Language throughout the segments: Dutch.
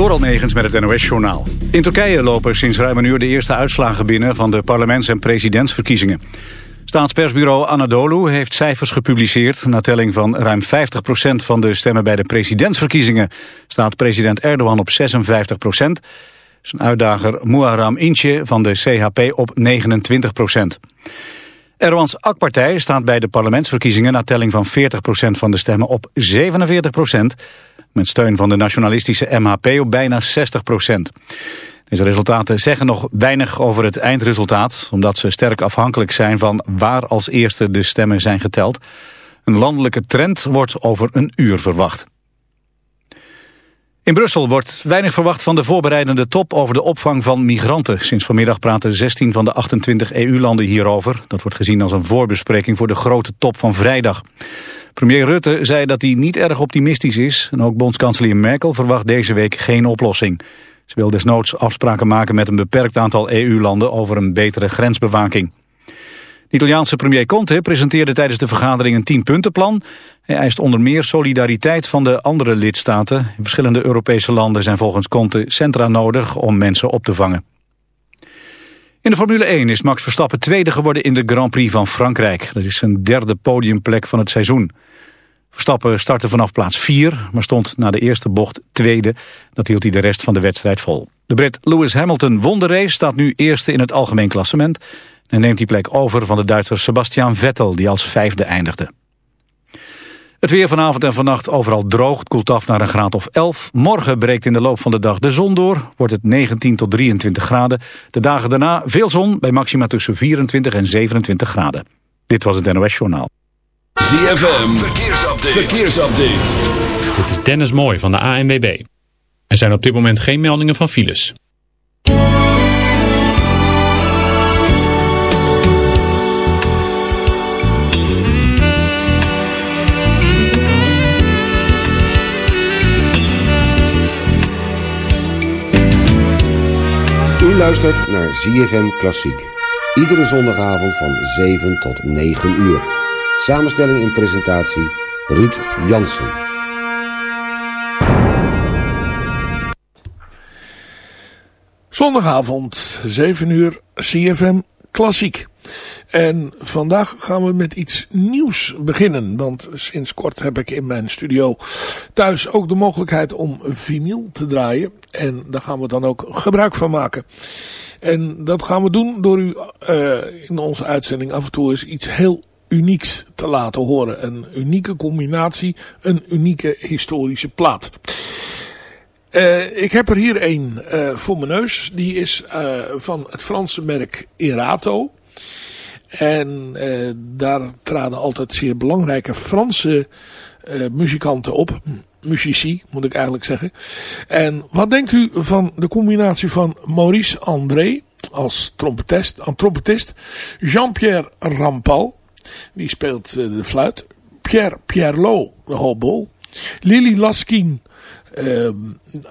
Door Almegens met het NOS-journaal. In Turkije lopen sinds ruim een uur de eerste uitslagen binnen... van de parlements- en presidentsverkiezingen. Staatspersbureau Anadolu heeft cijfers gepubliceerd. Na telling van ruim 50% van de stemmen bij de presidentsverkiezingen... staat president Erdogan op 56% Zijn uitdager Muharrem Ince van de CHP op 29% Erdogans AK-partij staat bij de parlementsverkiezingen... na telling van 40% van de stemmen op 47 met steun van de nationalistische MHP op bijna 60 procent. Deze resultaten zeggen nog weinig over het eindresultaat... omdat ze sterk afhankelijk zijn van waar als eerste de stemmen zijn geteld. Een landelijke trend wordt over een uur verwacht. In Brussel wordt weinig verwacht van de voorbereidende top over de opvang van migranten. Sinds vanmiddag praten 16 van de 28 EU-landen hierover. Dat wordt gezien als een voorbespreking voor de grote top van vrijdag. Premier Rutte zei dat hij niet erg optimistisch is. En ook bondskanselier Merkel verwacht deze week geen oplossing. Ze wil desnoods afspraken maken met een beperkt aantal EU-landen over een betere grensbewaking. De Italiaanse premier Conte presenteerde tijdens de vergadering een tienpuntenplan. Hij eist onder meer solidariteit van de andere lidstaten. In verschillende Europese landen zijn volgens Conte centra nodig om mensen op te vangen. In de Formule 1 is Max Verstappen tweede geworden in de Grand Prix van Frankrijk. Dat is zijn derde podiumplek van het seizoen. Verstappen startte vanaf plaats 4, maar stond na de eerste bocht tweede. Dat hield hij de rest van de wedstrijd vol. De Brit Lewis Hamilton won de race, staat nu eerste in het algemeen klassement... en neemt die plek over van de Duitser Sebastian Vettel, die als vijfde eindigde. Het weer vanavond en vannacht overal droog. Het koelt af naar een graad of 11. Morgen breekt in de loop van de dag de zon door. Wordt het 19 tot 23 graden. De dagen daarna veel zon bij maxima tussen 24 en 27 graden. Dit was het NOS Journaal. ZFM, verkeersupdate. verkeersupdate. Dit is Dennis Mooi van de ANWB. Er zijn op dit moment geen meldingen van files. Luistert naar ZFM Klassiek. Iedere zondagavond van 7 tot 9 uur. Samenstelling en presentatie Ruud Jansen. Zondagavond, 7 uur, CFM Klassiek. En vandaag gaan we met iets nieuws beginnen. Want sinds kort heb ik in mijn studio thuis ook de mogelijkheid om vinyl te draaien. En daar gaan we dan ook gebruik van maken. En dat gaan we doen door u uh, in onze uitzending af en toe eens iets heel unieks te laten horen. Een unieke combinatie, een unieke historische plaat. Uh, ik heb er hier een uh, voor mijn neus. Die is van het Franse merk Erato. En daar traden altijd zeer belangrijke Franse muzikanten op. Musici, moet ik eigenlijk zeggen. En wat denkt u van de combinatie van Maurice André als trompetist, trompetist Jean-Pierre Rampal, die speelt de fluit, Pierre Pierlot, de hobo, Lily Laskin, uh,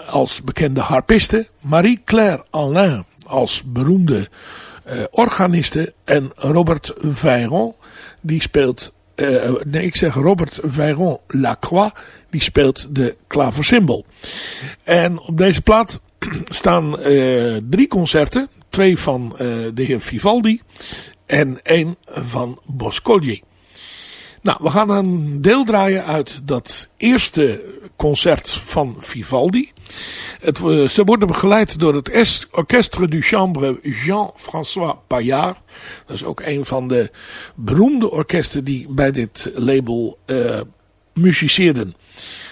als bekende harpiste. Marie-Claire Alain als beroemde uh, organiste. En Robert Veyron, die speelt... Uh, nee, ik zeg Robert Veyron Lacroix, die speelt de klaversymbol. En op deze plaat staan drie concerten. Twee van de heer Vivaldi en één van Boscogli. Nou, we gaan een deel draaien uit dat eerste concert van Vivaldi. Het, eh, ze worden begeleid door het Orchestre du Chambre Jean-François Payard. Dat is ook een van de beroemde orkesten die bij dit label eh, uh, muziceerden.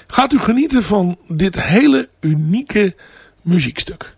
Gaat u genieten van dit hele unieke muziekstuk.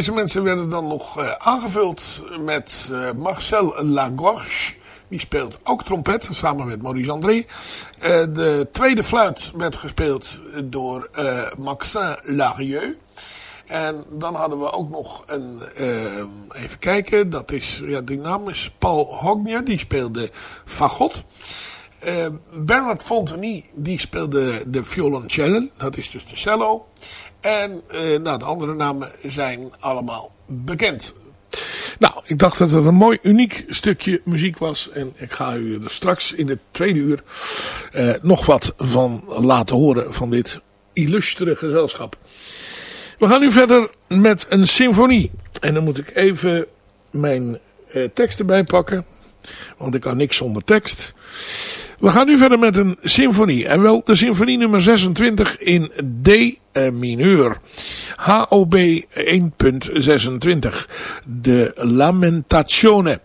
Deze mensen werden dan nog uh, aangevuld met uh, Marcel Lagorge. Die speelt ook trompet, samen met Maurice André. Uh, de tweede fluit werd gespeeld door Maxin Larieux. En dan hadden we ook nog een, even kijken, dat is, ja, die naam is Paul Hognier, die speelde fagot. Uh, Bernard Fonteny, die speelde de violoncello, dat is dus de cello. En uh, nou, de andere namen zijn allemaal bekend. Nou, ik dacht dat het een mooi, uniek stukje muziek was. En ik ga u er straks in het tweede uur uh, nog wat van laten horen van dit illustere gezelschap. We gaan nu verder met een symfonie. En dan moet ik even mijn uh, tekst erbij pakken. Want ik kan niks zonder tekst. We gaan nu verder met een symfonie. En wel de symfonie nummer 26 in D mineur. HOB 1.26. De Lamentazione.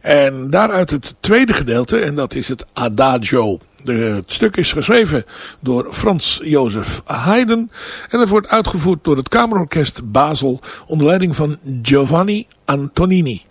En daaruit het tweede gedeelte. En dat is het Adagio. Het stuk is geschreven door Frans Jozef Haydn. En het wordt uitgevoerd door het Kamerorkest Basel onder leiding van Giovanni Antonini.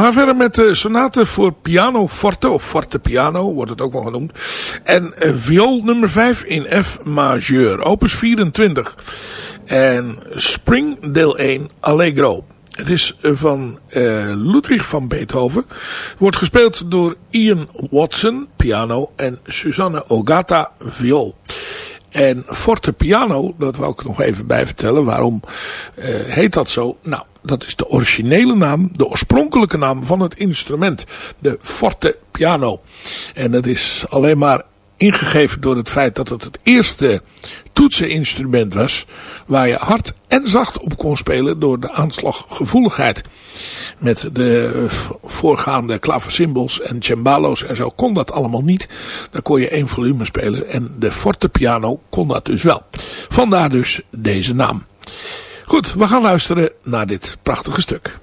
Gaan verder met de sonate voor piano forte, of forte piano wordt het ook wel genoemd. En uh, viool nummer 5 in F majeur, opus 24. En Spring deel 1 Allegro. Het is van uh, Ludwig van Beethoven. Wordt gespeeld door Ian Watson, piano, en Susanne Ogata, viool. En forte piano, dat wil ik nog even bij vertellen. Waarom heet dat zo? Nou, dat is de originele naam, de oorspronkelijke naam van het instrument. De forte piano. En dat is alleen maar ingegeven door het feit dat het het eerste toetseninstrument was. Waar je hard en zacht op kon spelen door de aanslaggevoeligheid. Met de voorgaande klaversymbals en cembalo's en zo kon dat allemaal niet. Dan kon je één volume spelen en de forte piano kon dat dus wel. Vandaar dus deze naam. Goed, we gaan luisteren naar dit prachtige stuk.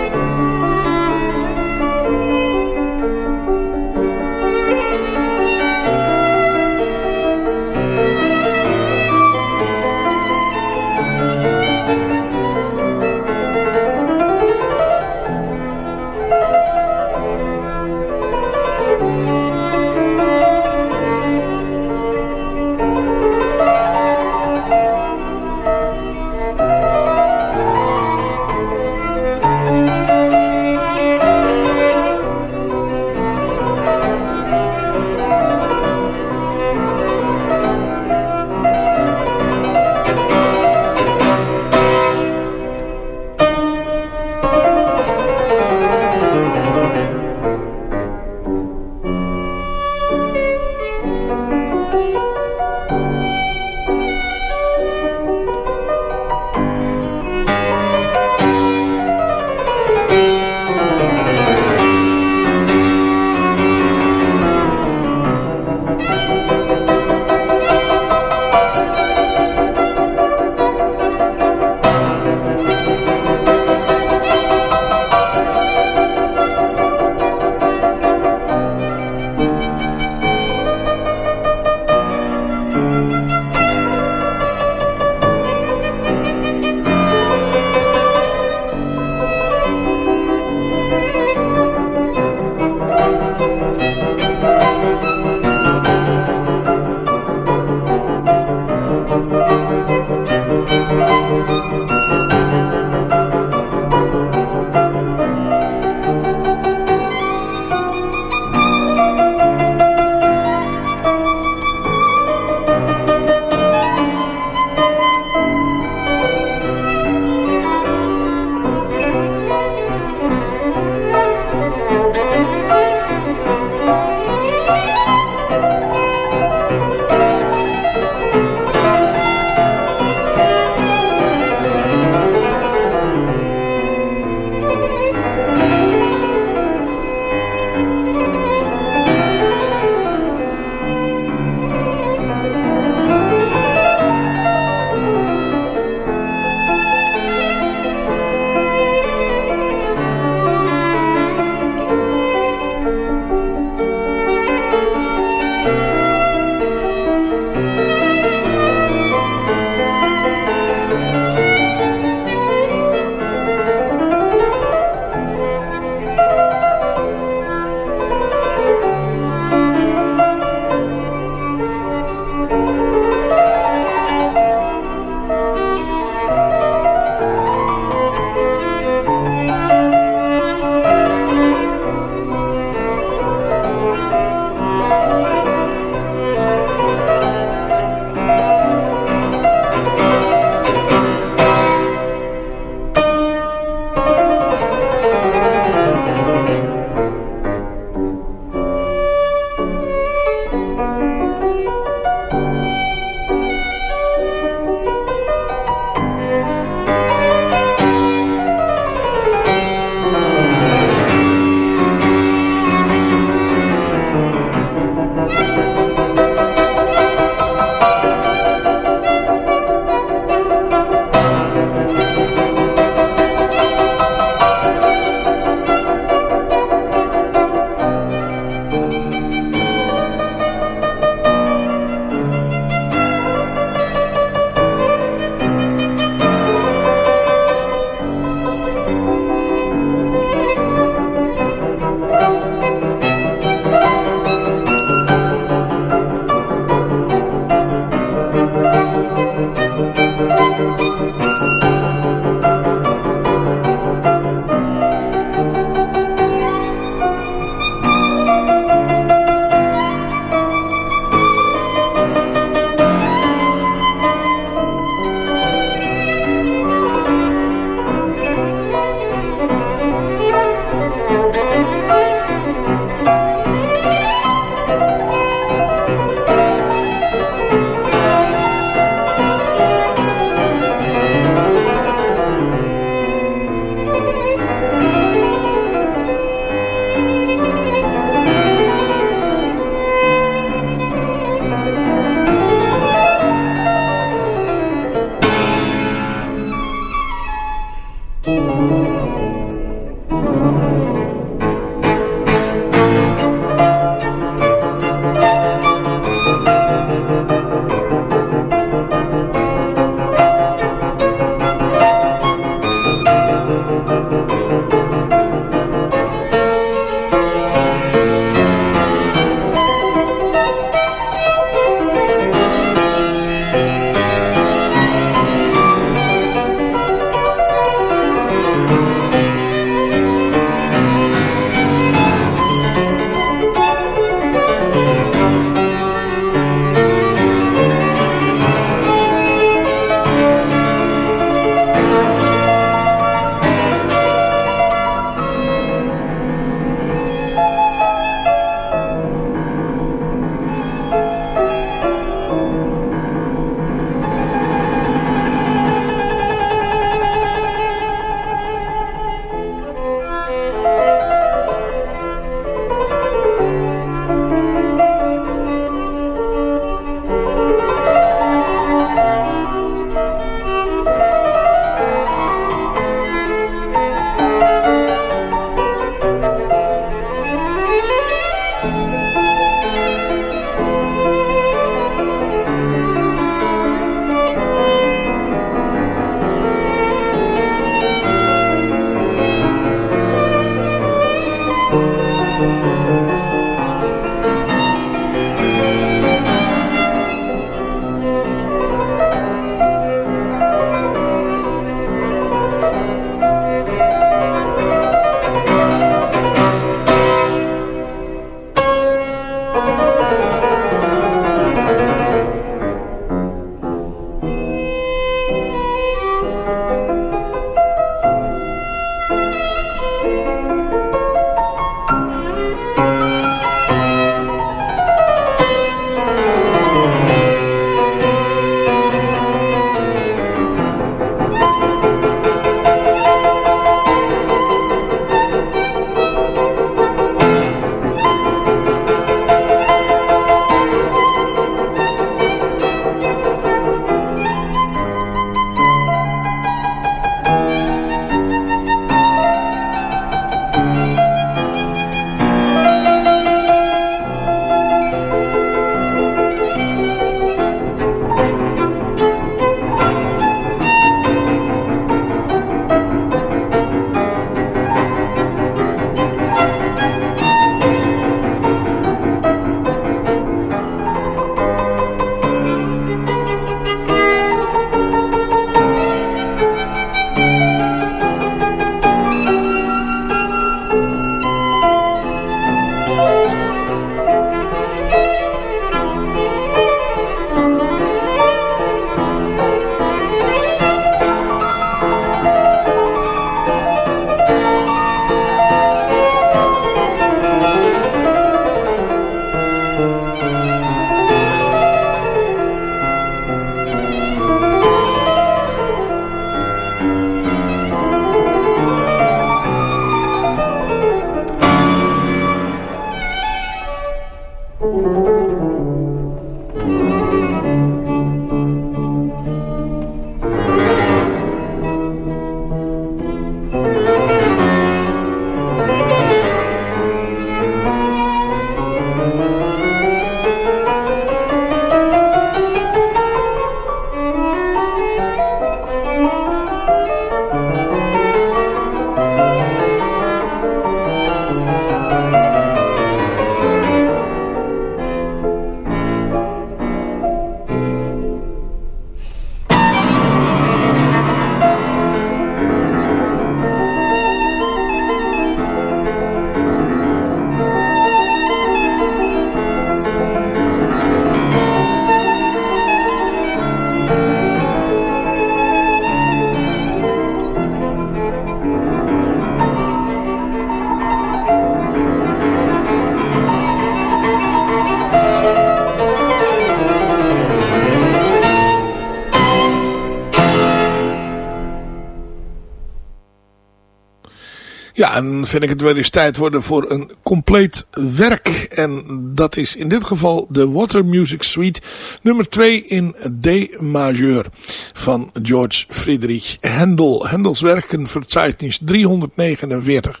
Ja, en vind ik het wel eens tijd worden voor een compleet werk. En dat is in dit geval de Water Music Suite nummer 2 in D majeur van George Friedrich Händel. Händels werken verzeichnis 349.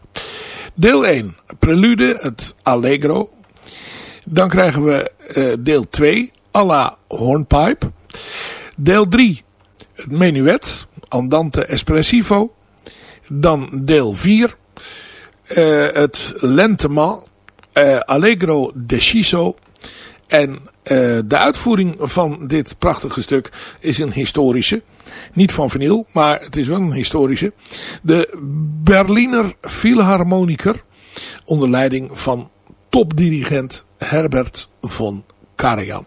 Deel 1, prelude, het Allegro. Dan krijgen we uh, deel 2, alla hornpipe. Deel 3, het menuet, andante espressivo. Dan deel 4, uh, het Lentement, uh, Allegro Deciso. En uh, de uitvoering van dit prachtige stuk is een historische. Niet van vinyl, maar het is wel een historische. De Berliner Philharmoniker onder leiding van topdirigent Herbert von Karajan.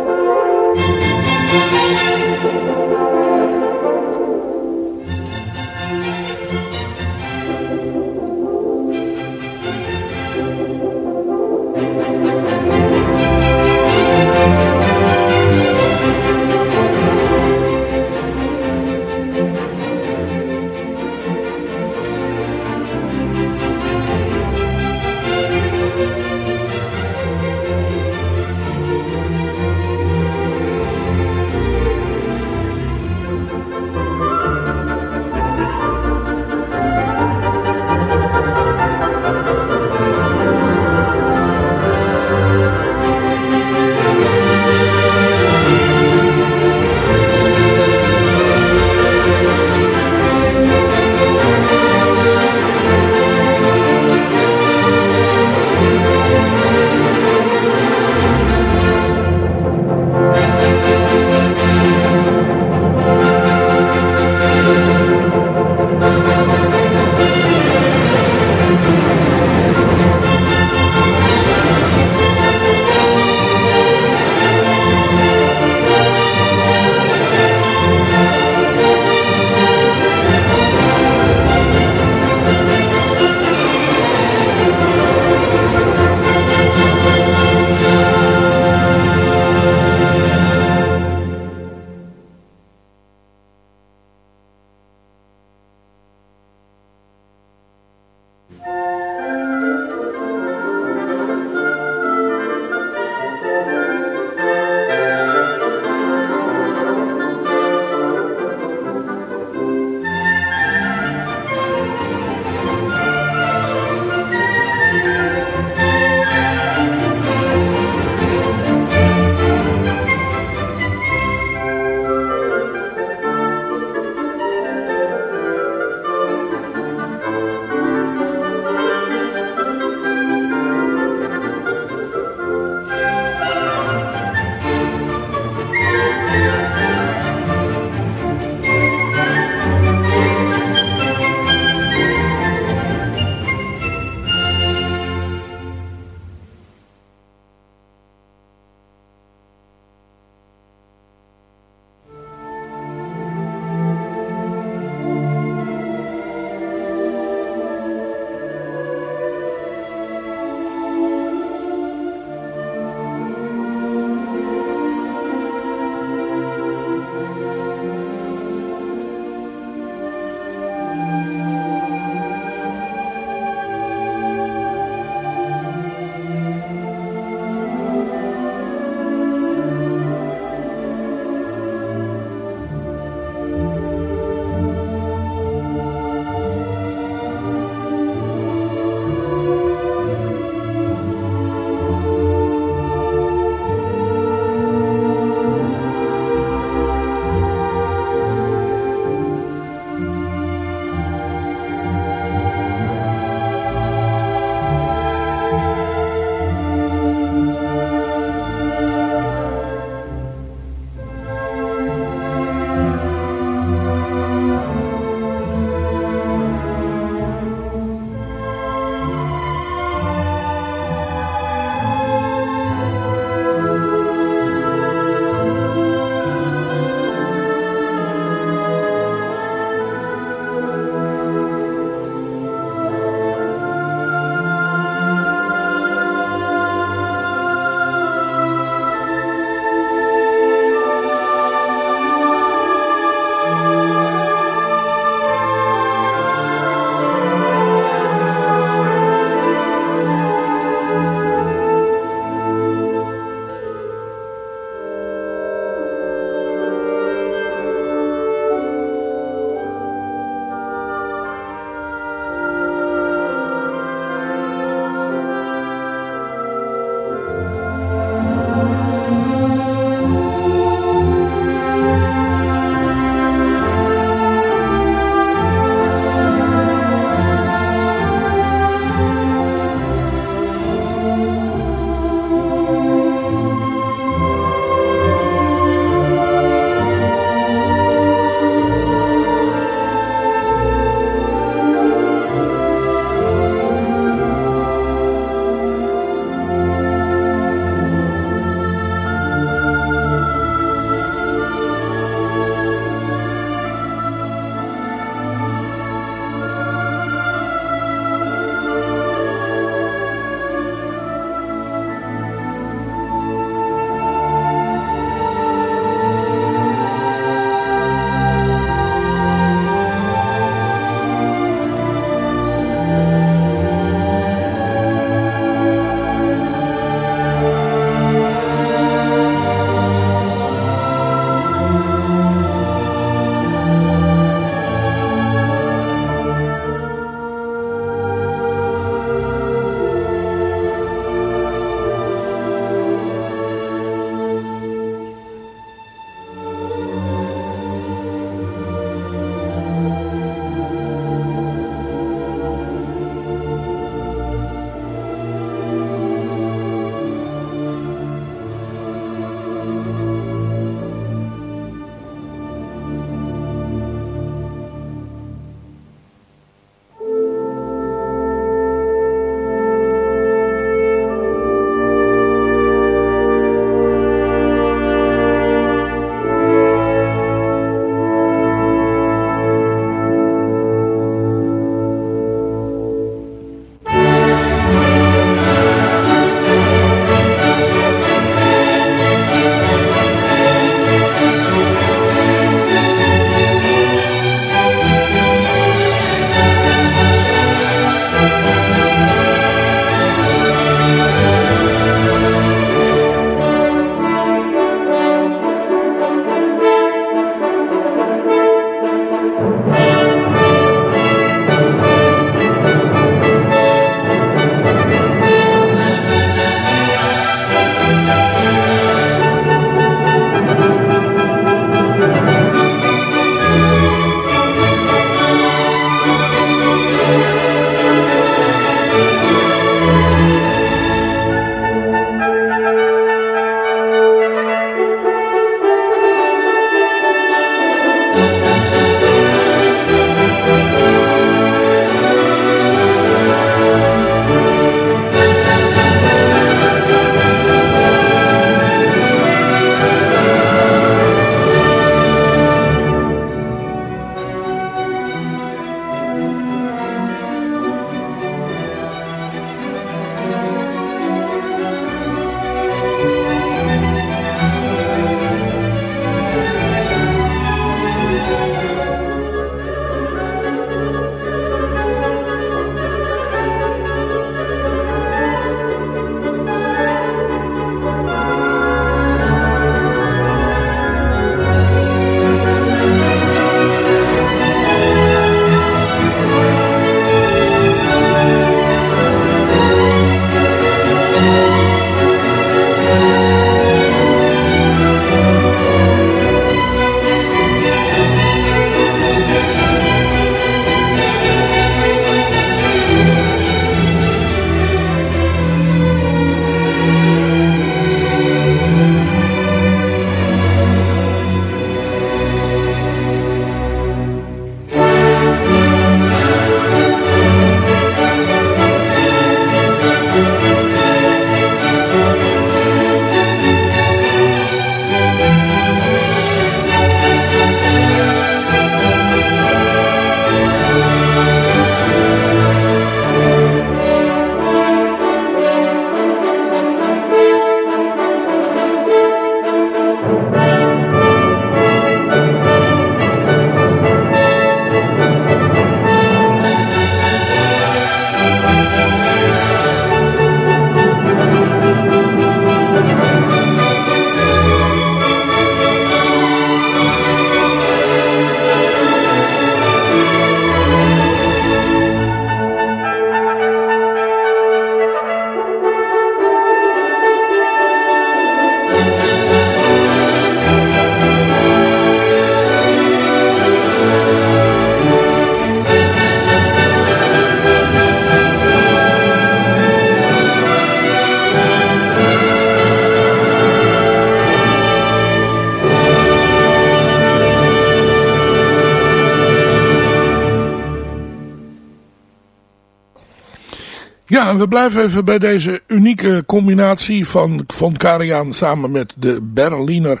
Ja, we blijven even bij deze unieke combinatie van Von Karajan samen met de Berliner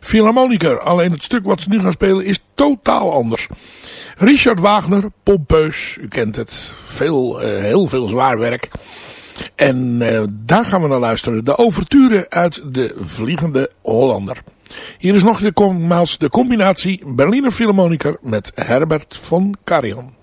Philharmoniker. Alleen het stuk wat ze nu gaan spelen is totaal anders. Richard Wagner, pompeus, u kent het, veel, uh, heel veel zwaar werk. En uh, daar gaan we naar luisteren. De overture uit de Vliegende Hollander. Hier is nog de, de combinatie Berliner Philharmoniker met Herbert von Karajan.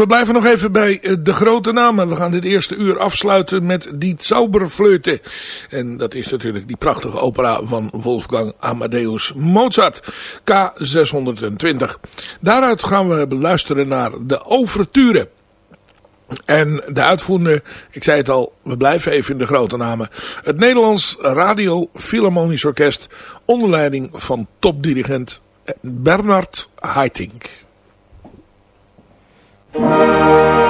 We blijven nog even bij eh, de grote namen. We gaan dit eerste uur afsluiten met Die Zauberflöte. En dat is natuurlijk die prachtige opera van Wolfgang Amadeus Mozart. K620. Daaruit gaan we beluisteren naar de Overture. En de uitvoerende, ik zei het al, we blijven even in de grote namen. Het Nederlands Radio Philharmonisch Orkest onder leiding van topdirigent Bernard Haitink. Thank you.